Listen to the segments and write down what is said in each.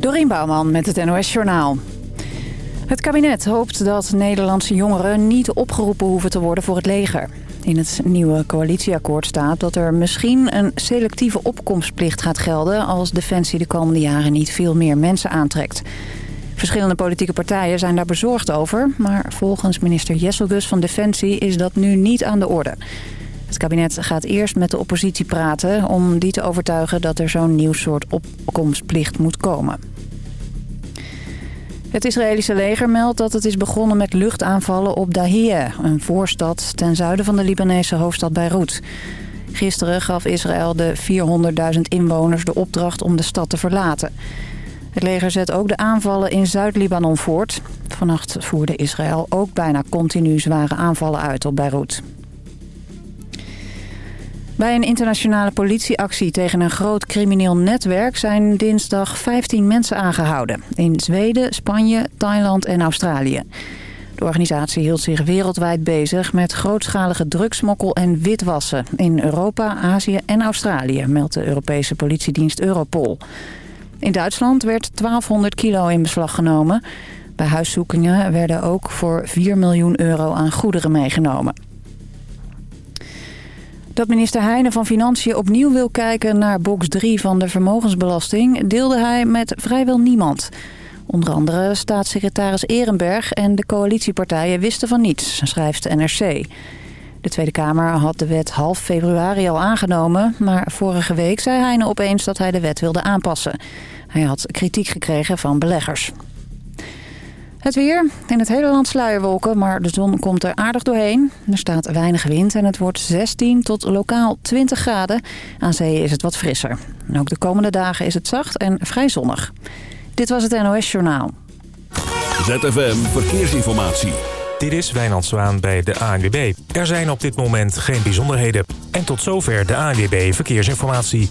Dorien Bouwman met het NOS Journaal. Het kabinet hoopt dat Nederlandse jongeren niet opgeroepen hoeven te worden voor het leger. In het nieuwe coalitieakkoord staat dat er misschien een selectieve opkomstplicht gaat gelden... als Defensie de komende jaren niet veel meer mensen aantrekt. Verschillende politieke partijen zijn daar bezorgd over... maar volgens minister Jesselgus van Defensie is dat nu niet aan de orde. Het kabinet gaat eerst met de oppositie praten... om die te overtuigen dat er zo'n nieuw soort opkomstplicht moet komen. Het Israëlische leger meldt dat het is begonnen met luchtaanvallen op Dahiyeh... een voorstad ten zuiden van de Libanese hoofdstad Beirut. Gisteren gaf Israël de 400.000 inwoners de opdracht om de stad te verlaten. Het leger zet ook de aanvallen in Zuid-Libanon voort. Vannacht voerde Israël ook bijna continu zware aanvallen uit op Beirut. Bij een internationale politieactie tegen een groot crimineel netwerk zijn dinsdag 15 mensen aangehouden. In Zweden, Spanje, Thailand en Australië. De organisatie hield zich wereldwijd bezig met grootschalige drugsmokkel en witwassen in Europa, Azië en Australië, meldt de Europese politiedienst Europol. In Duitsland werd 1200 kilo in beslag genomen. Bij huiszoekingen werden ook voor 4 miljoen euro aan goederen meegenomen. Dat minister Heijnen van Financiën opnieuw wil kijken naar box 3 van de vermogensbelasting... deelde hij met vrijwel niemand. Onder andere staatssecretaris Ehrenberg en de coalitiepartijen wisten van niets, schrijft NRC. De Tweede Kamer had de wet half februari al aangenomen... maar vorige week zei Heijnen opeens dat hij de wet wilde aanpassen. Hij had kritiek gekregen van beleggers. Het weer. In het hele land sluierwolken, maar de zon komt er aardig doorheen. Er staat weinig wind en het wordt 16 tot lokaal 20 graden. Aan zee is het wat frisser. En ook de komende dagen is het zacht en vrij zonnig. Dit was het NOS Journaal. ZFM Verkeersinformatie. Dit is Wijnand Zwaan bij de ANWB. Er zijn op dit moment geen bijzonderheden. En tot zover de ANWB Verkeersinformatie.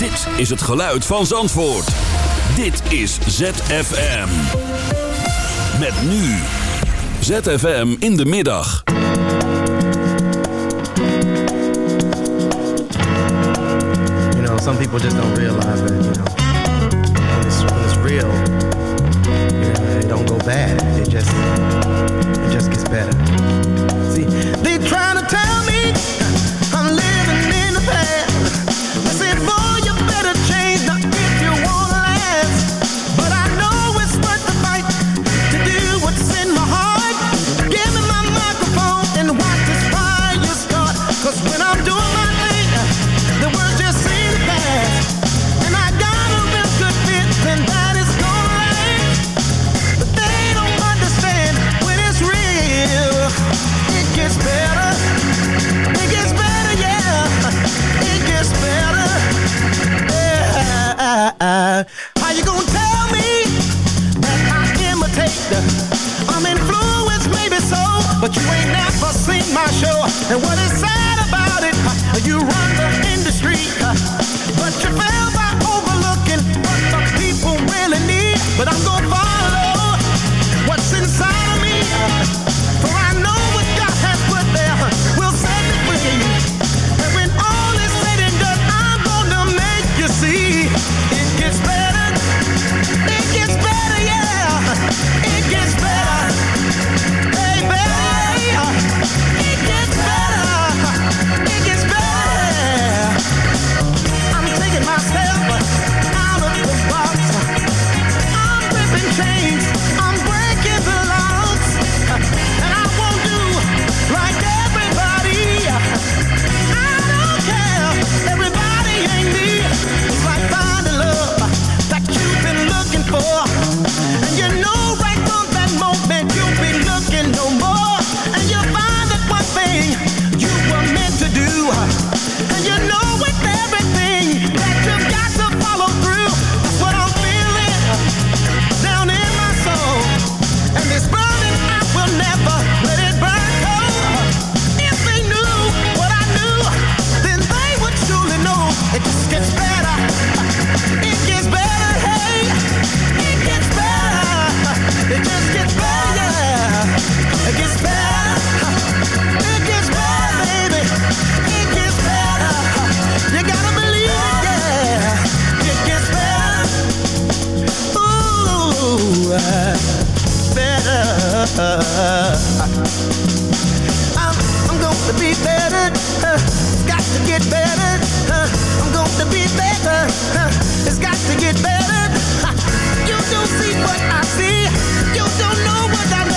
Dit is het geluid van Zandvoort. Dit is ZFM. Met nu. ZFM in de middag. You know, some people just don't realize that, you know, when it's, real, you it don't go bad. It just, it just gets better. See, they trying to tell me I'm, I'm be better. It's got to get better. I'm gonna be better. It's got to get better. You don't see what I see. You don't know what I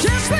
Just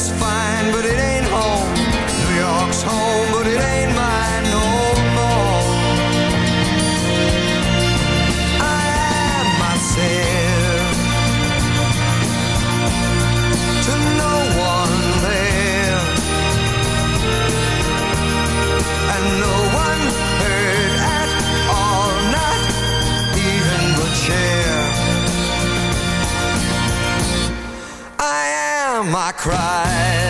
just fine, but it ain't home. New York's home, but it ain't mine. cry.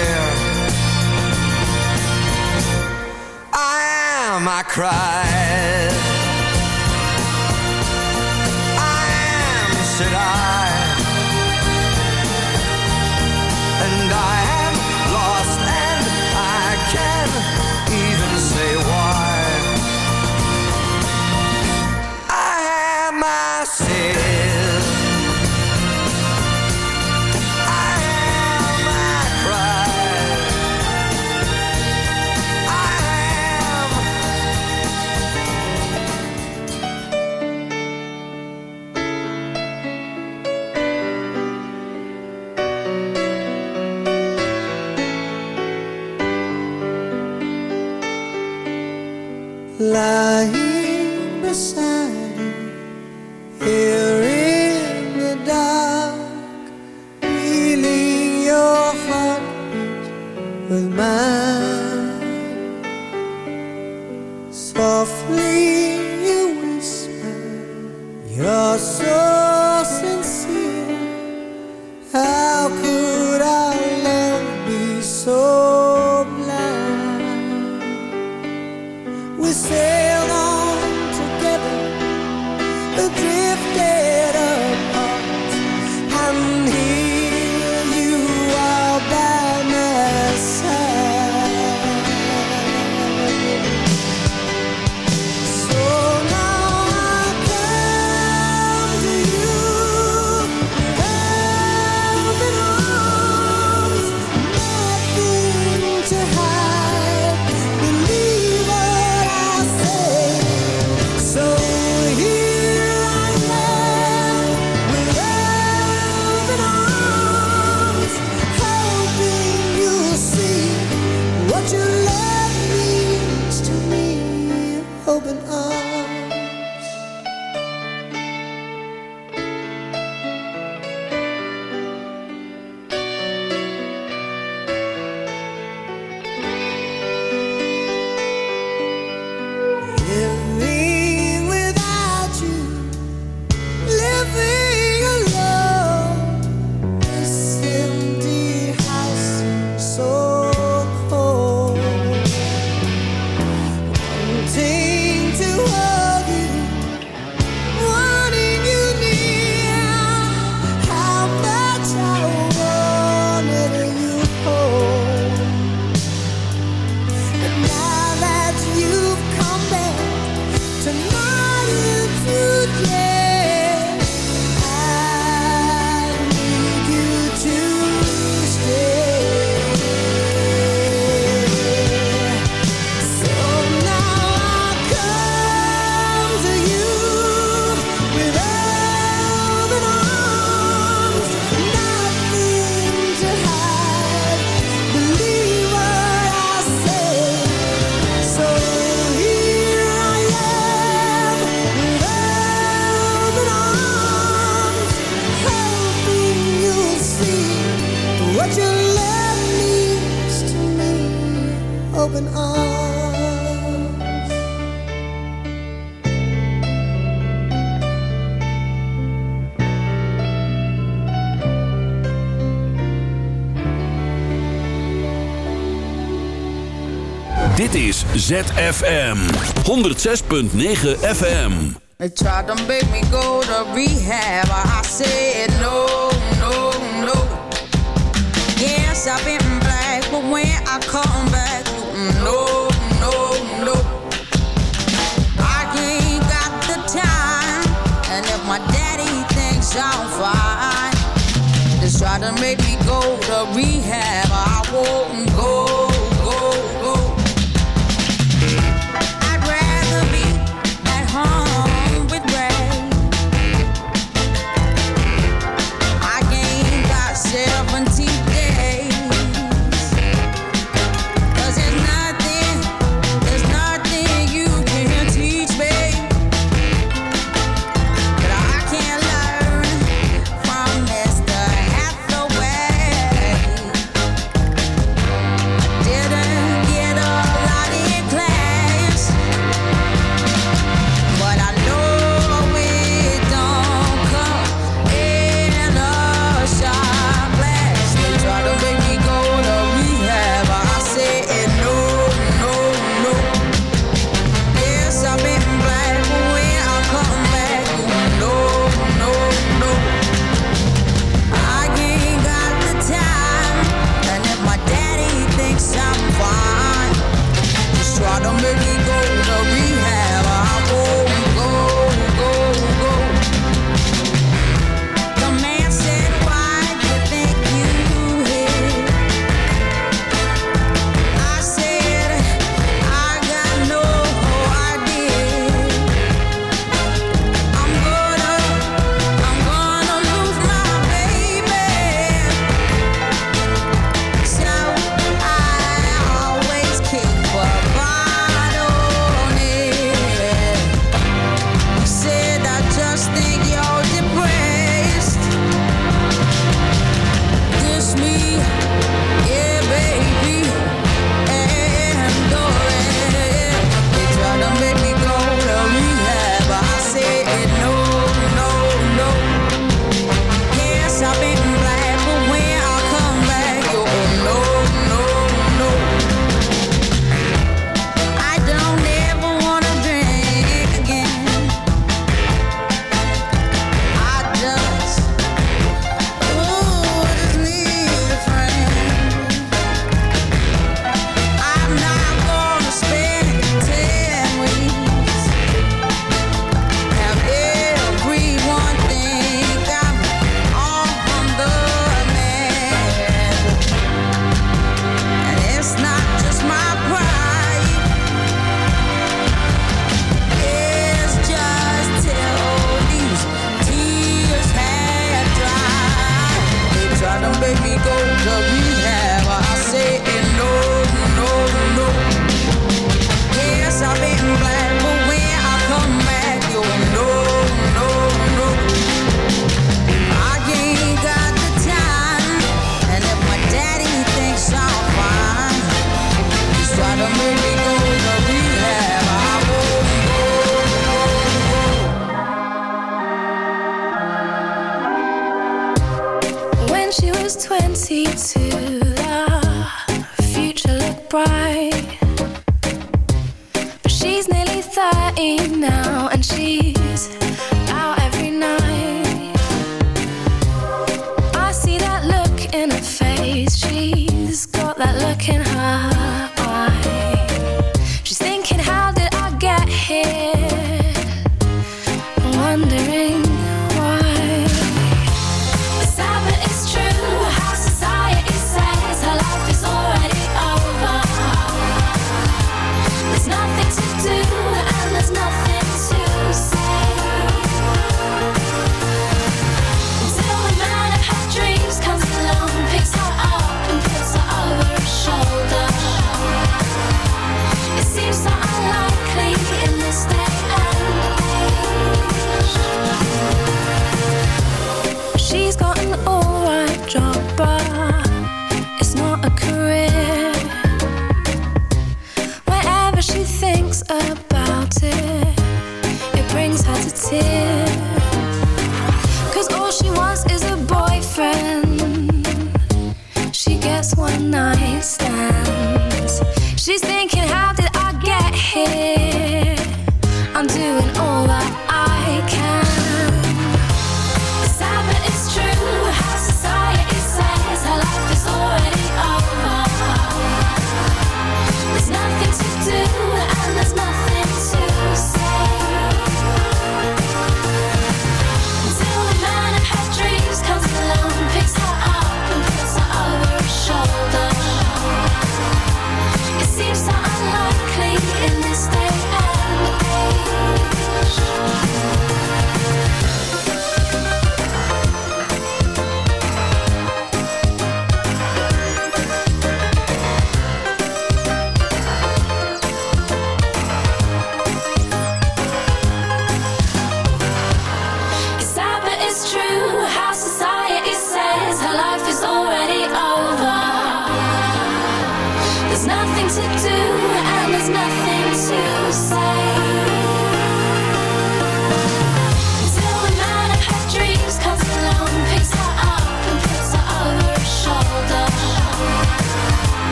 cry. ZFM 106.9 FM. They tried to make me go to rehab. I said no, no, no. Yes, I've been black, but when I come back, no, no, no. I ain't got the time, and if my daddy thinks I'm fine, they try to make me go to rehab. I won't.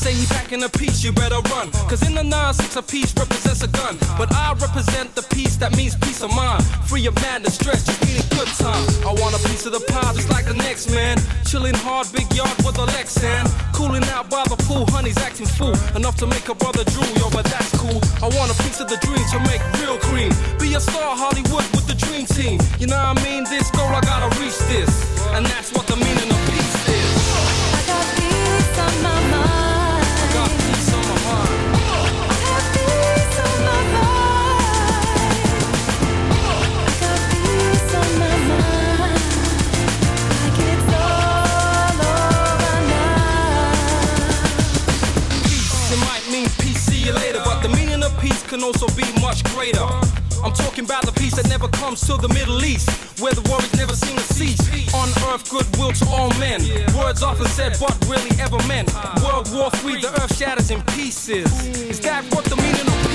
Say he packing a piece, you better run. Cause in the nonsense, a piece represents a gun. But I represent the peace that means peace of mind. Free of madness, stress, just need a good time. I want a piece of the pie just like the next man. Chilling hard, big yard with a Lexan. Cooling out by the pool, honey's acting fool. Enough to make a brother drool, yo, but that's cool. I want a piece of the dream to make comes to the Middle East, where the worries never seem to cease. On earth, goodwill to all men. Words often said, but really ever meant. World War III, the earth shatters in pieces. Is that what the meaning of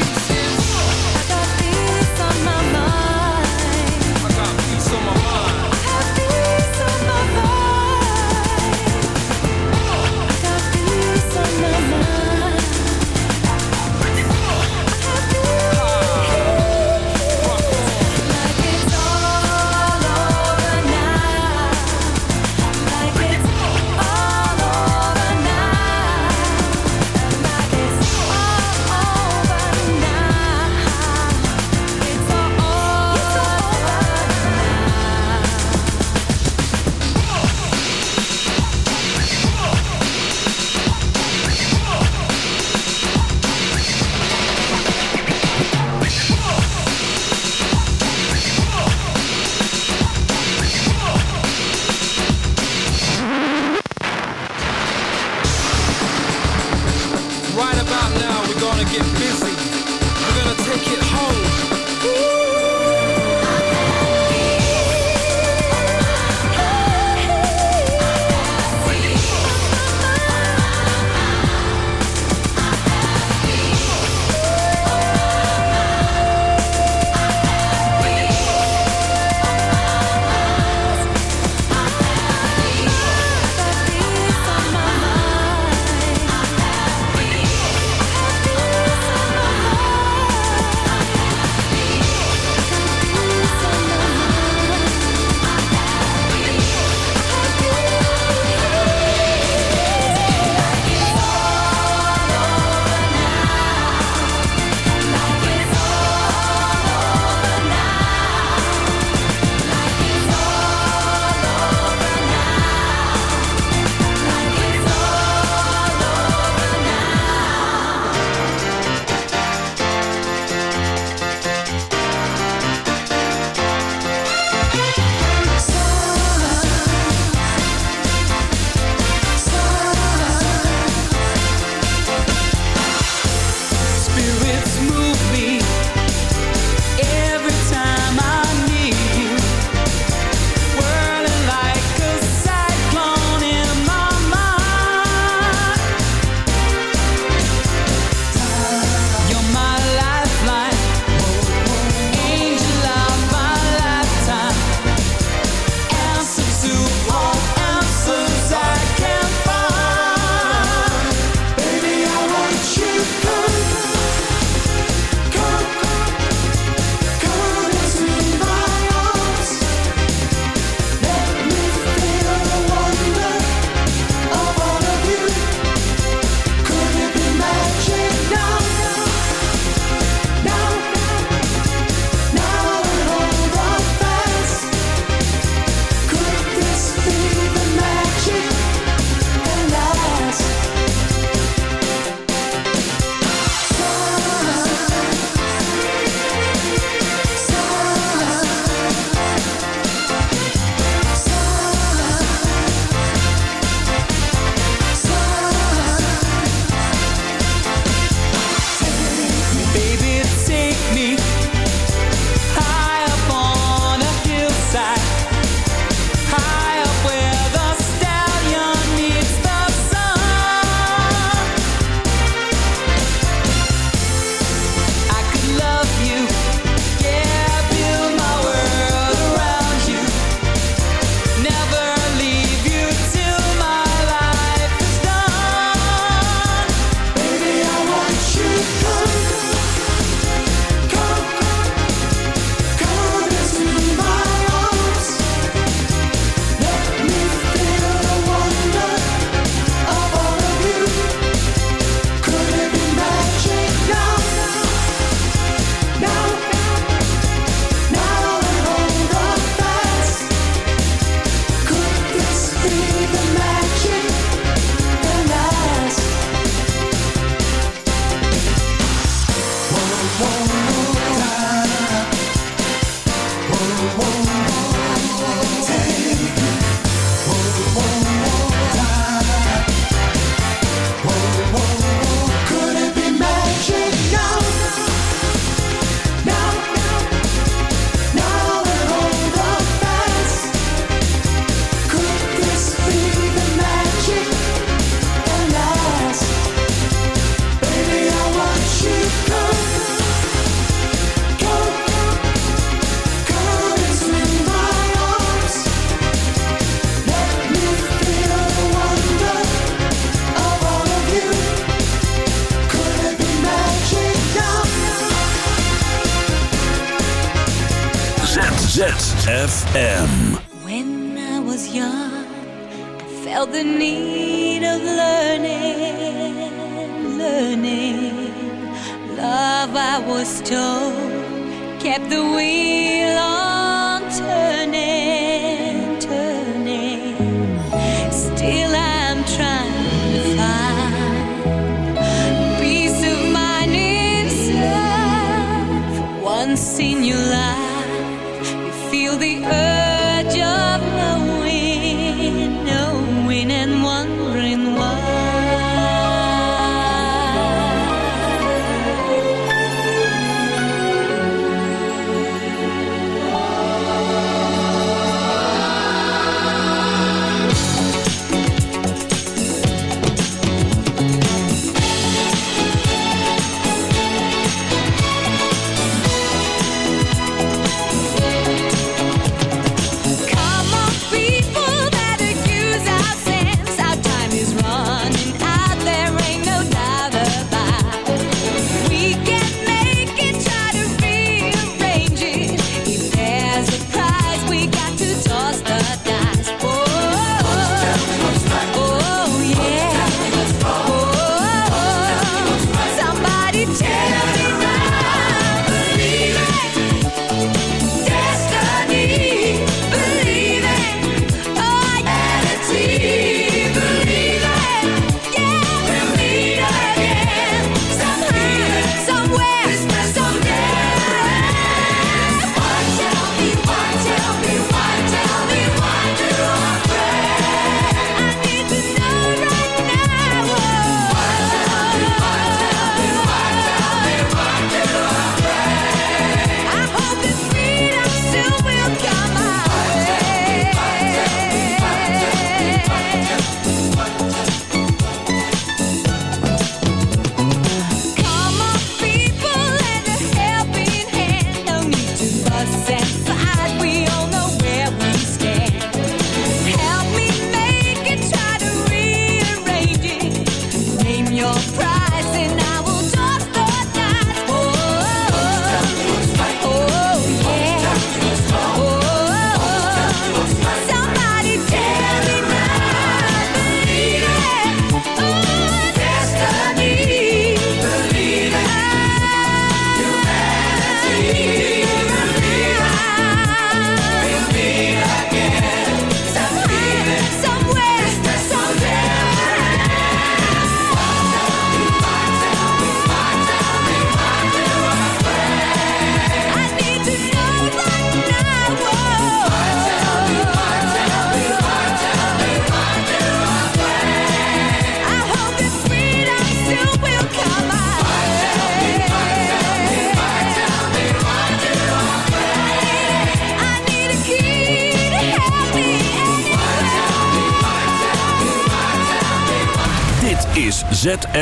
FM. When I was young, I felt the need of learning, learning. Love, I was told, kept the wheel on turning, turning. Still, I'm trying. once in your life